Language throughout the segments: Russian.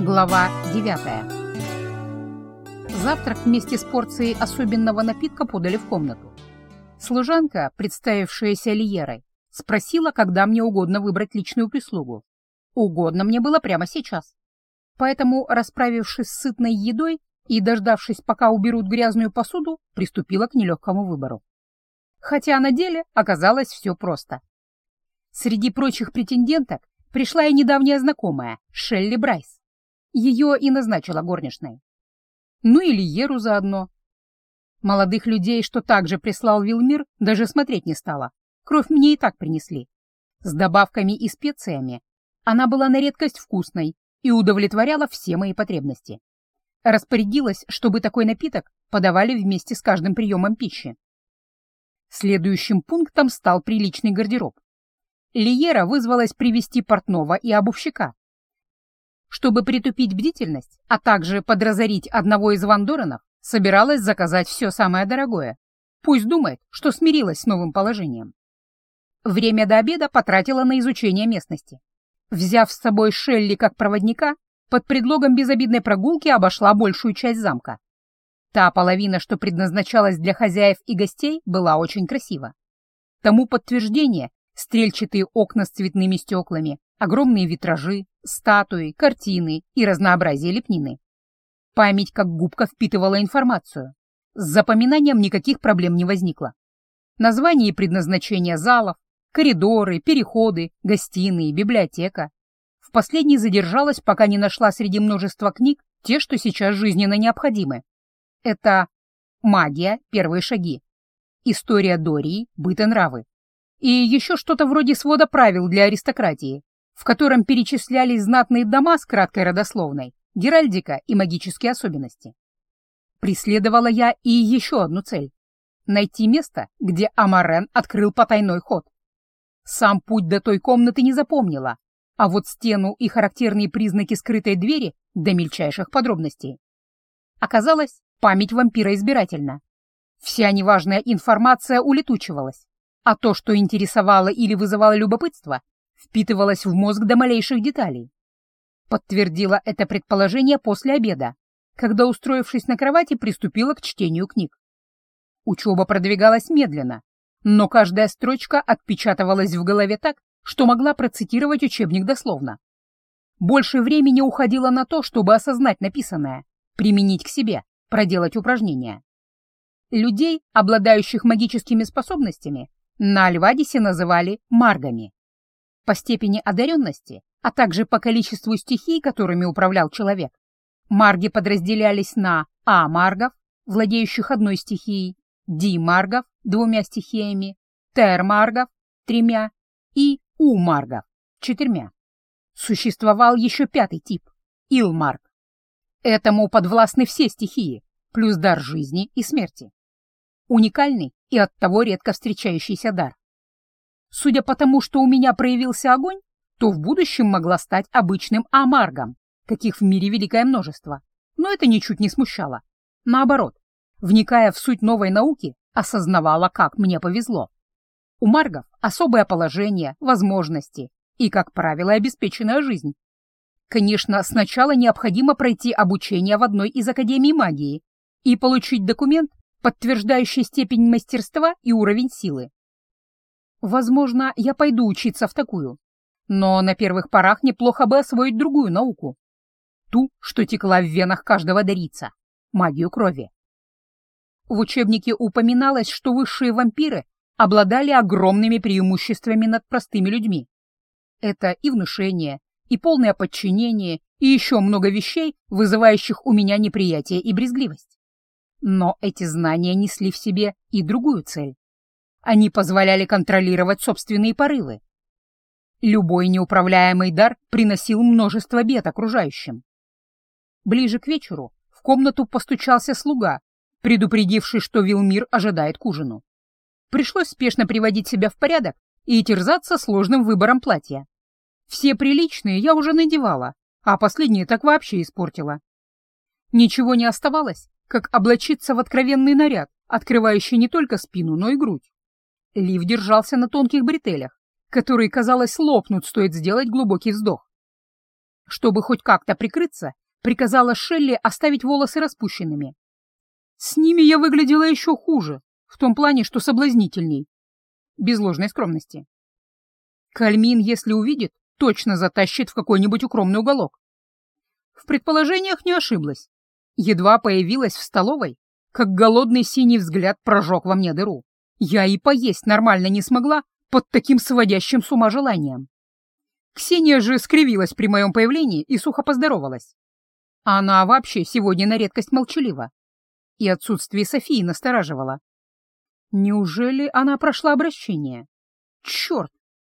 Глава 9 Завтрак вместе с порцией особенного напитка подали в комнату. Служанка, представившаяся Лиерой, спросила, когда мне угодно выбрать личную прислугу. Угодно мне было прямо сейчас. Поэтому, расправившись с сытной едой и дождавшись, пока уберут грязную посуду, приступила к нелегкому выбору. Хотя на деле оказалось все просто. Среди прочих претенденток пришла и недавняя знакомая, Шелли Брайс. Ее и назначила горничной. Ну или Еру заодно. Молодых людей, что также прислал Вилмир, даже смотреть не стала. Кровь мне и так принесли. С добавками и специями. Она была на редкость вкусной и удовлетворяла все мои потребности. Распорядилась, чтобы такой напиток подавали вместе с каждым приемом пищи. Следующим пунктом стал приличный гардероб. Лиера вызвалась привести портного и обувщика. Чтобы притупить бдительность, а также подразорить одного из вандоранов, собиралась заказать все самое дорогое. Пусть думает, что смирилась с новым положением. Время до обеда потратила на изучение местности. Взяв с собой Шелли как проводника, под предлогом безобидной прогулки обошла большую часть замка. Та половина, что предназначалась для хозяев и гостей, была очень красива. Тому подтверждение стрельчатые окна с цветными стеклами, огромные витражи, статуи, картины и разнообразие лепнины. Память как губка впитывала информацию. С запоминанием никаких проблем не возникло. Название и предназначение залов, коридоры, переходы, гостиные, библиотека. В последней задержалась, пока не нашла среди множества книг те, что сейчас жизненно необходимы. Это магия, первые шаги, история Дории, быт и нравы, и еще что-то вроде свода правил для аристократии, в котором перечислялись знатные дома с краткой родословной, геральдика и магические особенности. Преследовала я и еще одну цель — найти место, где Амарен открыл потайной ход. Сам путь до той комнаты не запомнила, а вот стену и характерные признаки скрытой двери до мельчайших подробностей. Оказалось, память вампира избирательна. Вся неважная информация улетучивалась, а то, что интересовало или вызывало любопытство, впитывалось в мозг до малейших деталей. Подтвердила это предположение после обеда, когда, устроившись на кровати, приступила к чтению книг. Учеба продвигалась медленно, но каждая строчка отпечатывалась в голове так, что могла процитировать учебник дословно. Больше времени уходило на то, чтобы осознать написанное, применить к себе, проделать упражнения. Людей, обладающих магическими способностями, на Альвадисе называли маргами. По степени одаренности, а также по количеству стихий, которыми управлял человек, марги подразделялись на А-маргов, владеющих одной стихией, Ди-маргов, двумя стихиями, Тер-маргов, тремя и У-маргов, четырьмя. Существовал еще пятый тип — Ил-марг. Этому подвластны все стихии, плюс дар жизни и смерти. Уникальный и оттого редко встречающийся дар. Судя по тому, что у меня проявился огонь, то в будущем могла стать обычным амаргом, каких в мире великое множество. Но это ничуть не смущало. Наоборот, вникая в суть новой науки, осознавала, как мне повезло. У маргов особое положение, возможности и, как правило, обеспеченная жизнь. Конечно, сначала необходимо пройти обучение в одной из академий магии и получить документ, подтверждающий степень мастерства и уровень силы. Возможно, я пойду учиться в такую, но на первых порах неплохо бы освоить другую науку. Ту, что текла в венах каждого дарица — магию крови. В учебнике упоминалось, что высшие вампиры обладали огромными преимуществами над простыми людьми. Это и внушение, и полное подчинение, и еще много вещей, вызывающих у меня неприятие и брезгливость. Но эти знания несли в себе и другую цель. Они позволяли контролировать собственные порывы. Любой неуправляемый дар приносил множество бед окружающим. Ближе к вечеру в комнату постучался слуга, предупредивший, что Вилмир ожидает к ужину. Пришлось спешно приводить себя в порядок и терзаться сложным выбором платья. Все приличные я уже надевала, а последние так вообще испортила. Ничего не оставалось, как облачиться в откровенный наряд, открывающий не только спину, но и грудь. Лив держался на тонких бретелях, которые, казалось, лопнут, стоит сделать глубокий вздох. Чтобы хоть как-то прикрыться, приказала Шелли оставить волосы распущенными. С ними я выглядела еще хуже, в том плане, что соблазнительней. Без ложной скромности. Кальмин, если увидит, точно затащит в какой-нибудь укромный уголок. В предположениях не ошиблась. Едва появилась в столовой, как голодный синий взгляд прожег во мне дыру. Я и поесть нормально не смогла под таким сводящим с ума желанием. Ксения же скривилась при моем появлении и сухо поздоровалась. Она вообще сегодня на редкость молчалива. И отсутствие Софии настораживало. Неужели она прошла обращение? Черт!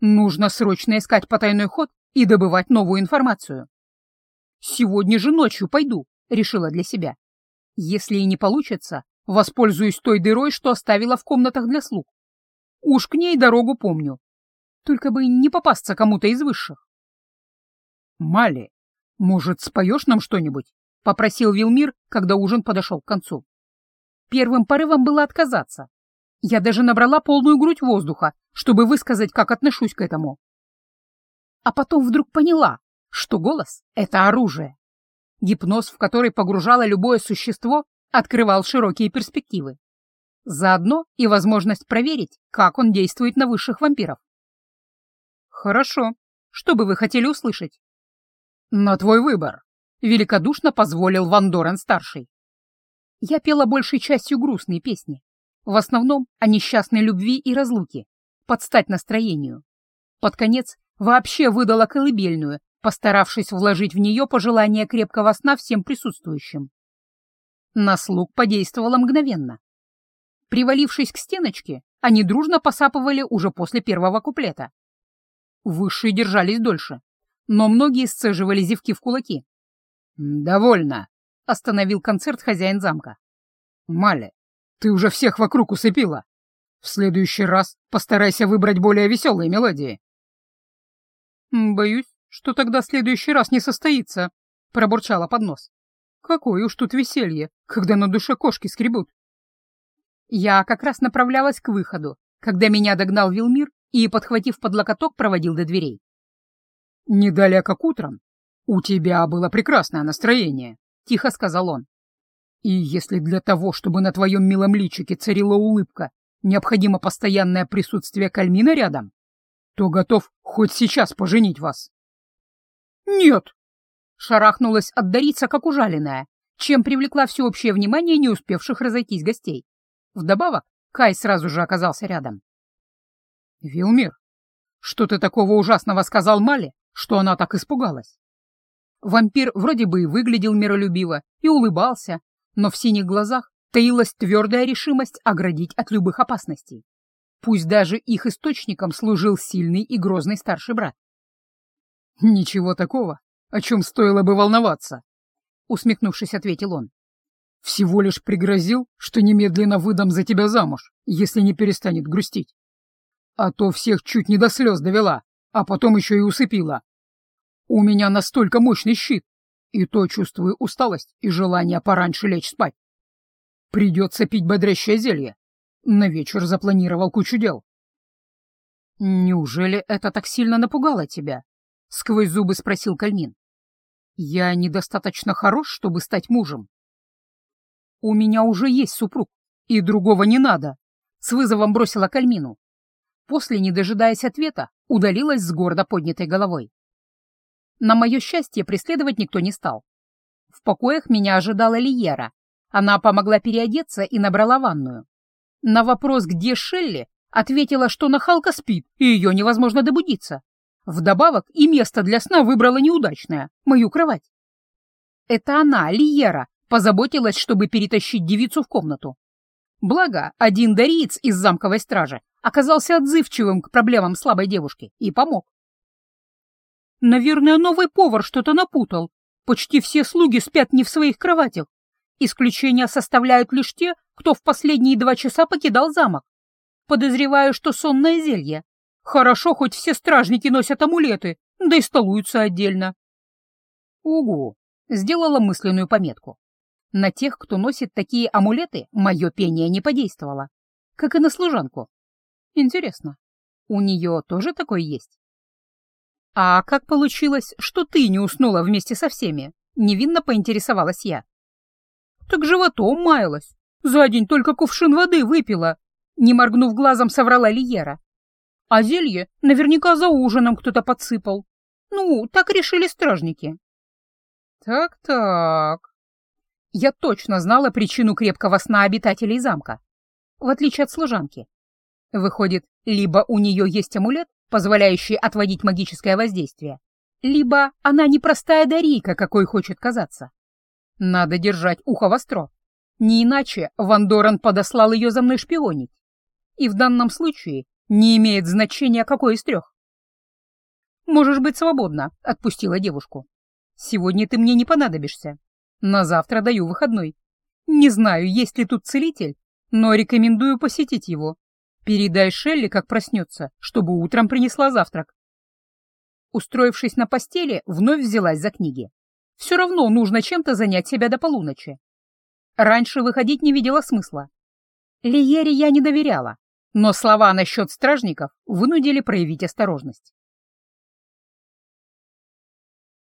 Нужно срочно искать потайной ход и добывать новую информацию. Сегодня же ночью пойду, решила для себя. Если и не получится, воспользуюсь той дырой, что оставила в комнатах для слуг. Уж к ней дорогу помню. Только бы не попасться кому-то из высших. «Мали, может, споешь нам что-нибудь?» — попросил Вилмир, когда ужин подошел к концу. Первым порывом было отказаться. Я даже набрала полную грудь воздуха, чтобы высказать, как отношусь к этому. А потом вдруг поняла, что голос — это оружие. Гипноз, в который погружало любое существо, открывал широкие перспективы. Заодно и возможность проверить, как он действует на высших вампиров. Хорошо. Что бы вы хотели услышать? На твой выбор. Великодушно позволил Ван Дорен-старший. Я пела большей частью грустные песни. В основном о несчастной любви и разлуке, под стать настроению. Под конец вообще выдала колыбельную, постаравшись вложить в нее пожелание крепкого сна всем присутствующим. На слуг подействовало мгновенно. Привалившись к стеночке, они дружно посапывали уже после первого куплета. Высшие держались дольше, но многие сцеживали зевки в кулаки. «Довольно», — остановил концерт хозяин замка. «Маля, ты уже всех вокруг усыпила. В следующий раз постарайся выбрать более веселые мелодии». «Боюсь, что тогда следующий раз не состоится», — пробурчала под нос. «Какое уж тут веселье, когда на душе кошки скребут». Я как раз направлялась к выходу, когда меня догнал Вилмир и, подхватив под локоток, проводил до дверей. «Не далее, как утром. У тебя было прекрасное настроение», — тихо сказал он. «И если для того, чтобы на твоем милом личике царила улыбка, необходимо постоянное присутствие Кальмина рядом, то готов хоть сейчас поженить вас». «Нет!» — шарахнулась отдариться, как ужаленная, чем привлекла всеобщее внимание не успевших разойтись гостей. Вдобавок, Кай сразу же оказался рядом. «Вилмир, что ты такого ужасного сказал Мале, что она так испугалась?» Вампир вроде бы и выглядел миролюбиво и улыбался, но в синих глазах таилась твердая решимость оградить от любых опасностей. Пусть даже их источником служил сильный и грозный старший брат. «Ничего такого, о чем стоило бы волноваться», — усмехнувшись, ответил он. Всего лишь пригрозил, что немедленно выдам за тебя замуж, если не перестанет грустить. А то всех чуть не до слез довела, а потом еще и усыпила. У меня настолько мощный щит, и то чувствую усталость и желание пораньше лечь спать. Придется пить бодрящее зелье. На вечер запланировал кучу дел. «Неужели это так сильно напугало тебя?» — сквозь зубы спросил Кальмин. «Я недостаточно хорош, чтобы стать мужем?» «У меня уже есть супруг, и другого не надо», — с вызовом бросила Кальмину. После, не дожидаясь ответа, удалилась с гордо поднятой головой. На мое счастье преследовать никто не стал. В покоях меня ожидала Лиера. Она помогла переодеться и набрала ванную. На вопрос, где Шелли, ответила, что нахалка спит, и ее невозможно добудиться. Вдобавок и место для сна выбрала неудачное — мою кровать. Это она, Лиера, позаботилась, чтобы перетащить девицу в комнату. Благо, один дариец из замковой стражи оказался отзывчивым к проблемам слабой девушки и помог. Наверное, новый повар что-то напутал. Почти все слуги спят не в своих кроватях. Исключения составляют лишь те, кто в последние два часа покидал замок. Подозреваю, что сонное зелье. Хорошо, хоть все стражники носят амулеты, да и столуются отдельно. Угу, сделала мысленную пометку. На тех, кто носит такие амулеты, мое пение не подействовало. Как и на служанку. Интересно, у нее тоже такое есть? «А как получилось, что ты не уснула вместе со всеми?» — невинно поинтересовалась я. «Так животом маялась. За день только кувшин воды выпила», — не моргнув глазом, соврала Лиера. «А зелье наверняка за ужином кто-то подсыпал. Ну, так решили стражники». «Так-так...» Я точно знала причину крепкого сна обитателей замка, в отличие от служанки. Выходит, либо у нее есть амулет, позволяющий отводить магическое воздействие, либо она непростая дарийка, какой хочет казаться. Надо держать ухо востро. Не иначе Ван Доран подослал ее за мной шпионить. И в данном случае не имеет значения, какой из трех. «Можешь быть свободна», — отпустила девушку. «Сегодня ты мне не понадобишься. На завтра даю выходной. Не знаю, есть ли тут целитель, но рекомендую посетить его. Передай Шелли, как проснется, чтобы утром принесла завтрак. Устроившись на постели, вновь взялась за книги. Все равно нужно чем-то занять себя до полуночи. Раньше выходить не видела смысла. Лиере я не доверяла, но слова насчет стражников вынудили проявить осторожность.